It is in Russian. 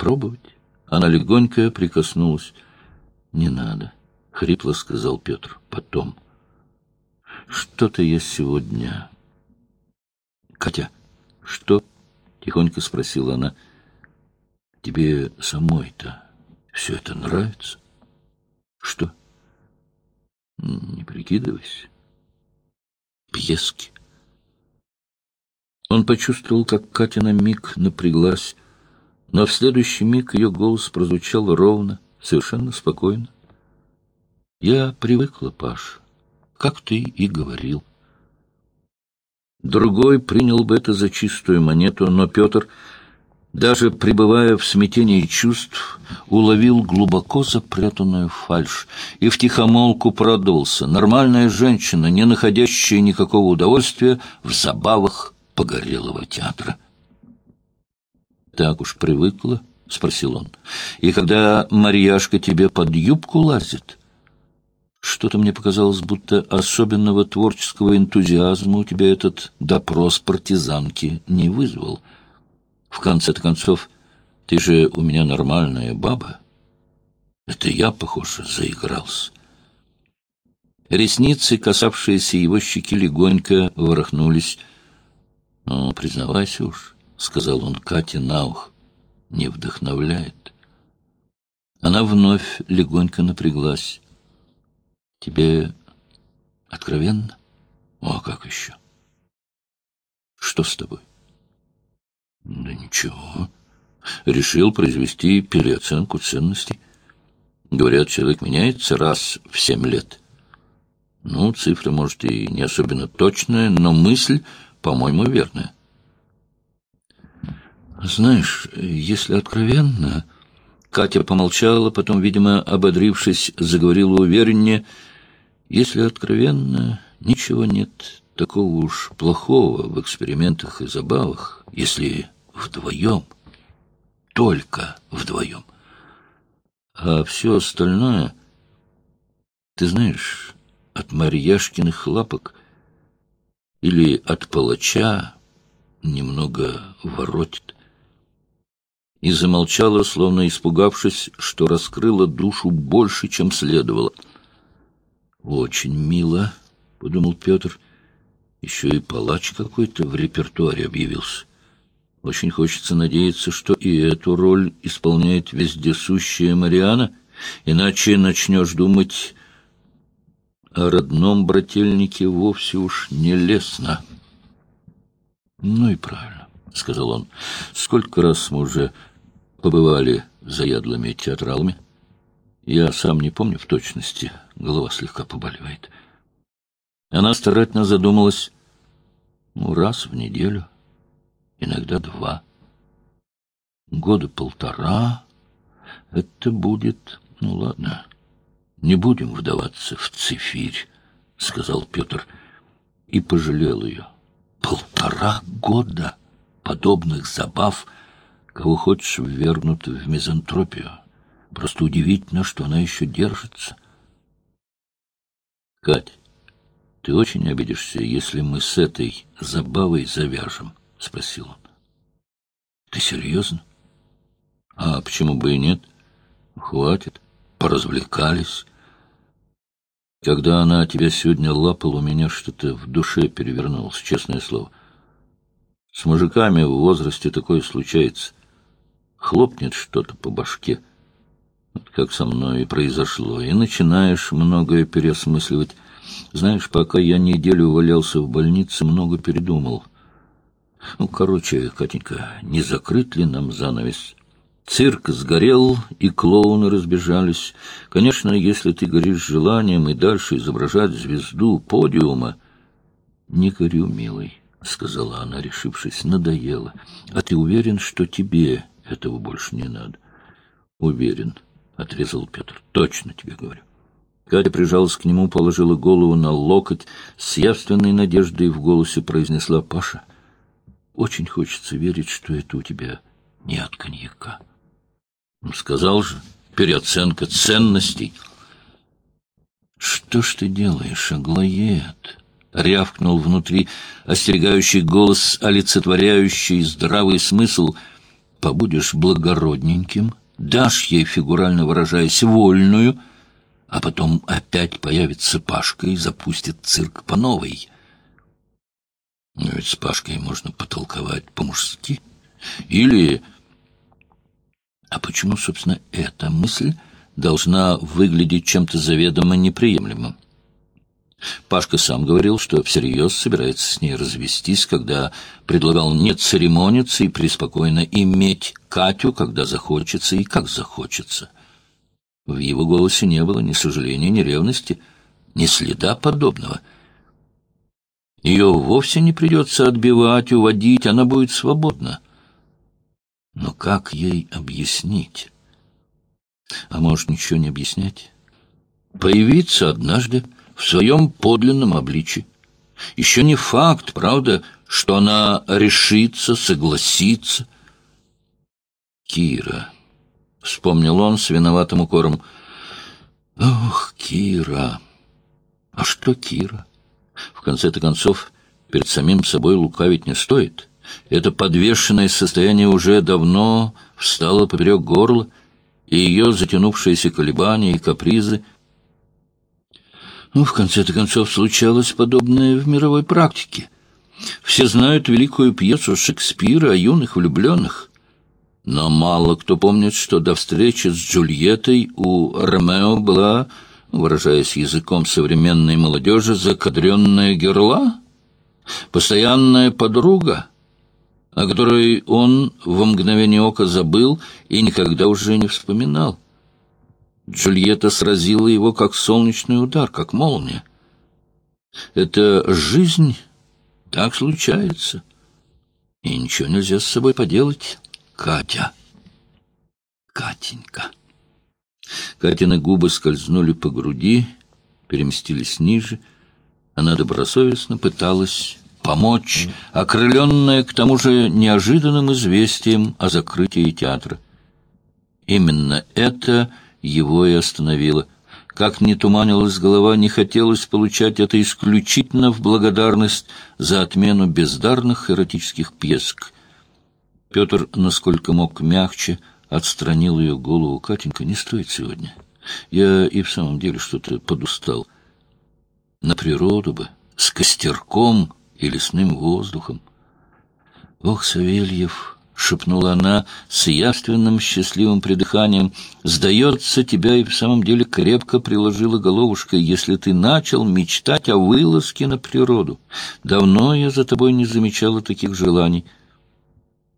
Попробовать? Она легонько прикоснулась. Не надо, — хрипло сказал Петр. Потом. Что-то я сегодня... Катя, что? — тихонько спросила она. Тебе самой-то все это нравится? Что? Не прикидывайся. Пьески. Он почувствовал, как Катя на миг напряглась, но в следующий миг ее голос прозвучал ровно, совершенно спокойно. «Я привыкла, Паш, как ты и говорил». Другой принял бы это за чистую монету, но Петр, даже пребывая в смятении чувств, уловил глубоко запрятанную фальшь и втихомолку продулся. Нормальная женщина, не находящая никакого удовольствия в забавах погорелого театра. «Так уж привыкла?» — спросил он. «И когда Марьяшка тебе под юбку лазит?» Что-то мне показалось, будто особенного творческого энтузиазма у тебя этот допрос партизанки не вызвал. В конце-то концов, ты же у меня нормальная баба. Это я, похоже, заигрался. Ресницы, касавшиеся его щеки, легонько ворохнулись. «Ну, признавайся уж», — сказал он Кате на ух, — «не вдохновляет». Она вновь легонько напряглась. «Тебе откровенно? О, как еще?» «Что с тобой?» «Да ничего. Решил произвести переоценку ценностей. Говорят, человек меняется раз в семь лет. Ну, цифра, может, и не особенно точная, но мысль по-моему, верная. Знаешь, если откровенно... Катя помолчала, потом, видимо, ободрившись, заговорила увереннее. Если откровенно, ничего нет такого уж плохого в экспериментах и забавах, если вдвоем, только вдвоем. А все остальное, ты знаешь, от Марьяшкиных лапок или от палача немного воротит. И замолчала, словно испугавшись, что раскрыла душу больше, чем следовало. «Очень мило», — подумал Петр, — «еще и палач какой-то в репертуаре объявился». Очень хочется надеяться, что и эту роль исполняет вездесущая Мариана, иначе начнешь думать о родном брательнике вовсе уж не лестно. — Ну и правильно, — сказал он. — Сколько раз мы уже побывали заядлыми театралами? Я сам не помню в точности, голова слегка побаливает. Она старательно задумалась. Ну, раз в неделю, иногда два. Года полтора. Это будет... Ну, ладно... Не будем вдаваться в цифирь, — сказал Петр, и пожалел ее. Полтора года подобных забав, кого хочешь, ввергнут в мизантропию. Просто удивительно, что она еще держится. Кать, ты очень обидишься, если мы с этой забавой завяжем? — спросил он. — Ты серьезно? — А почему бы и нет? Хватит, поразвлекались. Когда она тебя сегодня лапала, у меня что-то в душе перевернулось, честное слово. С мужиками в возрасте такое случается. Хлопнет что-то по башке, вот как со мной и произошло, и начинаешь многое переосмысливать. Знаешь, пока я неделю валялся в больнице, много передумал. Ну, короче, Катенька, не закрыт ли нам занавес? Цирк сгорел, и клоуны разбежались. Конечно, если ты горишь желанием и дальше изображать звезду подиума... — Не горю, милый, — сказала она, решившись, — надоело. А ты уверен, что тебе этого больше не надо? — Уверен, — отрезал Петр. — Точно тебе говорю. Катя прижалась к нему, положила голову на локоть, с явственной надеждой в голосе произнесла «Паша, очень хочется верить, что это у тебя не от коньяка». Сказал же, переоценка ценностей. Что ж ты делаешь, Аглоед? Рявкнул внутри остерегающий голос, олицетворяющий здравый смысл. Побудешь благородненьким, дашь ей, фигурально выражаясь, вольную, а потом опять появится Пашка и запустит цирк по новой. Но ведь с Пашкой можно потолковать по-мужски. Или... А почему, собственно, эта мысль должна выглядеть чем-то заведомо неприемлемым? Пашка сам говорил, что всерьез собирается с ней развестись, когда предлагал не церемониться и преспокойно иметь Катю, когда захочется и как захочется. В его голосе не было ни сожаления, ни ревности, ни следа подобного. Ее вовсе не придется отбивать, уводить, она будет свободна. Но как ей объяснить? А может, ничего не объяснять? Появиться однажды в своем подлинном обличии. Еще не факт, правда, что она решится, согласится. Кира, — вспомнил он с виноватым укором. Ох, Кира! А что Кира? В конце-то концов, перед самим собой лукавить не стоит. Это подвешенное состояние уже давно встало поперек горла, и ее затянувшиеся колебания и капризы ну, в конце-то концов, случалось подобное в мировой практике. Все знают великую пьесу Шекспира о юных влюбленных. Но мало кто помнит, что до встречи с Джульеттой у Ромео была, выражаясь языком современной молодежи, закадренная герла, постоянная подруга, о которой он в мгновение ока забыл и никогда уже не вспоминал. Джульетта сразила его как солнечный удар, как молния. Это жизнь, так случается. И ничего нельзя с собой поделать. Катя. Катенька. Катины губы скользнули по груди, переместились ниже. Она добросовестно пыталась помочь, окрыленная к тому же неожиданным известием о закрытии театра. Именно это его и остановило. Как ни туманилась голова, не хотелось получать это исключительно в благодарность за отмену бездарных эротических пьесок. Петр, насколько мог мягче, отстранил ее голову. «Катенька, не стоит сегодня. Я и в самом деле что-то подустал. На природу бы, с костерком и лесным воздухом. Ох, Савельев, — шепнула она с явственным счастливым придыханием. «Сдается, тебя и в самом деле крепко приложила головушкой, если ты начал мечтать о вылазке на природу. Давно я за тобой не замечала таких желаний».